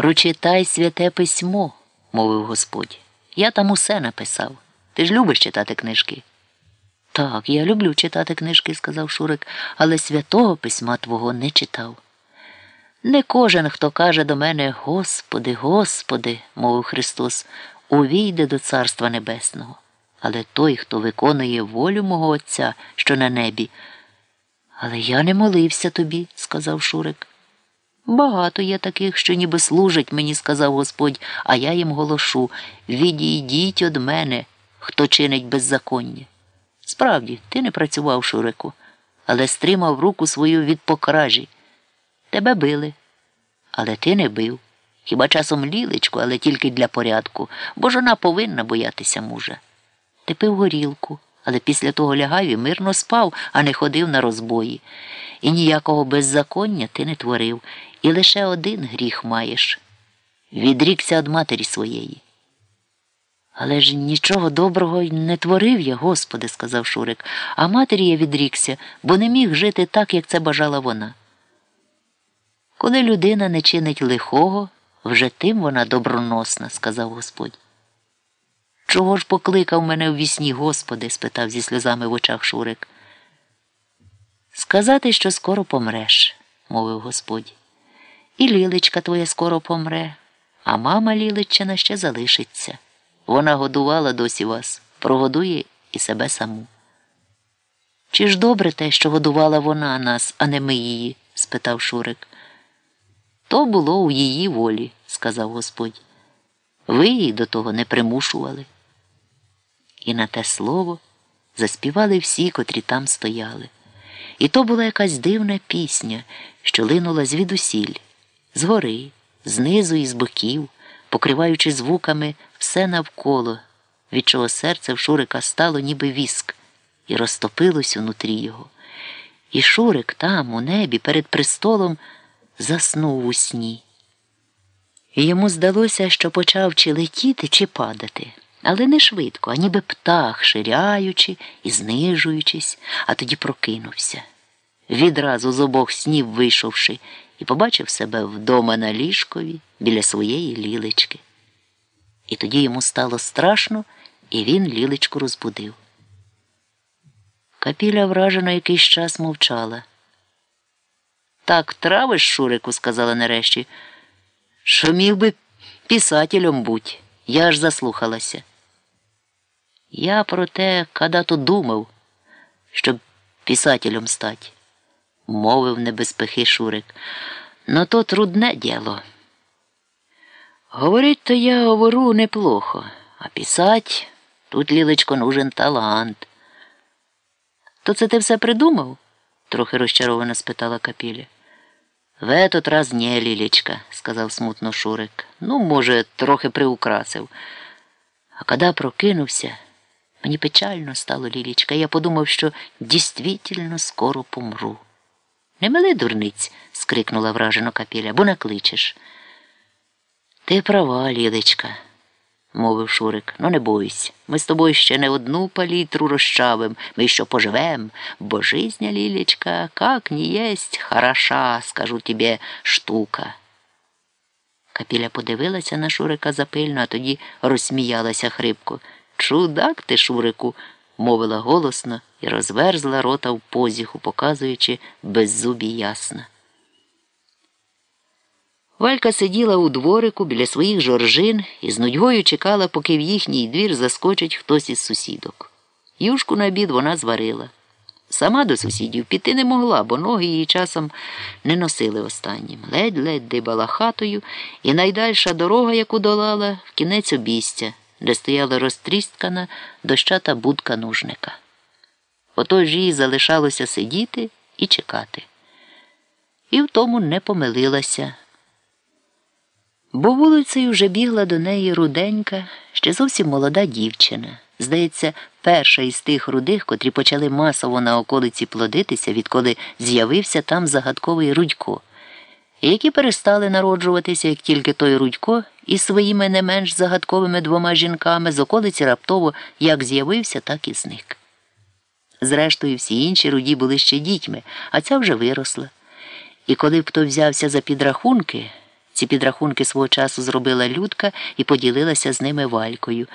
Прочитай святе письмо, мовив Господь. Я там усе написав. Ти ж любиш читати книжки. Так, я люблю читати книжки, сказав Шурик, але святого письма твого не читав. Не кожен, хто каже до мене Господи, Господи, мовив Христос, увійде до Царства Небесного. Але той, хто виконує волю мого Отця, що на небі. Але я не молився тобі, сказав Шурик. Багато є таких, що ніби служать мені, сказав Господь, а я їм голосу відійдіть од мене, хто чинить беззаконня. Справді, ти не працював, Шурику, але стримав руку свою від покражі. Тебе били, але ти не бив. Хіба часом лілечку, але тільки для порядку, бо ж вона повинна боятися мужа. Ти пив горілку, але після того лягав і мирно спав, а не ходив на розбої. І ніякого беззаконня ти не творив, і лише один гріх маєш відрікся від матері своєї. Але ж нічого доброго й не творив я, Господи, сказав Шурик, а матері я відрікся, бо не міг жити так, як це бажала вона. Коли людина не чинить лихого, вже тим вона доброносна, сказав Господь. Чого ж покликав мене в вісні, Господи? спитав зі сльозами в очах Шурик. Сказати, що скоро помреш, мовив Господь. І лілечка твоя скоро помре, а мама Ліличина ще залишиться. Вона годувала досі вас, прогодує і себе саму. Чи ж добре те, що годувала вона нас, а не ми її? спитав Шурик. То було у її волі, сказав Господь. Ви її до того не примушували. І на те слово заспівали всі, котрі там стояли. І то була якась дивна пісня, що линула звідусіль, згори, знизу і з боків, покриваючи звуками все навколо, від чого серце в Шурика стало ніби віск, і розтопилось унутрі його. І Шурик там, у небі, перед престолом, заснув у сні. І йому здалося, що почав чи летіти, чи падати, але не швидко, а ніби птах, ширяючи і знижуючись, а тоді прокинувся. Відразу з обох снів вийшовши, і побачив себе вдома на ліжкові біля своєї лілечки. І тоді йому стало страшно, і він лілечку розбудив. Капіля вражено якийсь час мовчала. Так травиш, Шурику, сказала нарешті, що міг би писателем бути. Я аж заслухалася. Я про те когда-то думав, щоб писателем стать, мовив небезпехи Шурик. Но то трудне діло. Говорить то я говорю неплохо, а писать тут, Лілечко, нужен талант. То це ти все придумав? трохи розчаровано спитала Капіля. В этот раз не, Лілечка, сказав смутно Шурик. Ну, може, трохи приукрасив. А коли прокинувся, мені печально стало Лілічка. Я подумав, що дійсно скоро помру. Не мили дурниць, скрикнула вражено Капіля, бо накличеш. Ти права, Лілечка, мовив Шурик. Ну, не бойся. Ми з тобою ще не одну палітру розчавим, ми ще поживем, бо жизня, Лілечка, как не есть хороша, скажу тебе, штука. Капіля подивилася на Шурика запильно, а тоді розсміялася хрипко. Чудак ти, Шурику, мовила голосно і розверзла рота в позіху, показуючи беззубі ясна. Валька сиділа у дворику біля своїх жоржин і з нудьгою чекала, поки в їхній двір заскочить хтось із сусідок. Юшку на обід вона зварила. Сама до сусідів піти не могла, бо ноги її часом не носили останнім. Ледь-ледь дибала хатою, і найдальша дорога, яку долала, в кінець обістя, де стояла розтрісткана дощата будка нужника. Отож їй залишалося сидіти і чекати. І в тому не помилилася. Бо вулицею вже бігла до неї руденька, ще зовсім молода дівчина. Здається, перша із тих рудих, котрі почали масово на околиці плодитися, відколи з'явився там загадковий Рудько, які перестали народжуватися, як тільки той Рудько, із своїми не менш загадковими двома жінками з околиці раптово як з'явився, так і зник. Зрештою, всі інші руді були ще дітьми, а ця вже виросла. І коли б хто взявся за підрахунки, Ці підрахунки свого часу зробила Людка і поділилася з ними валькою.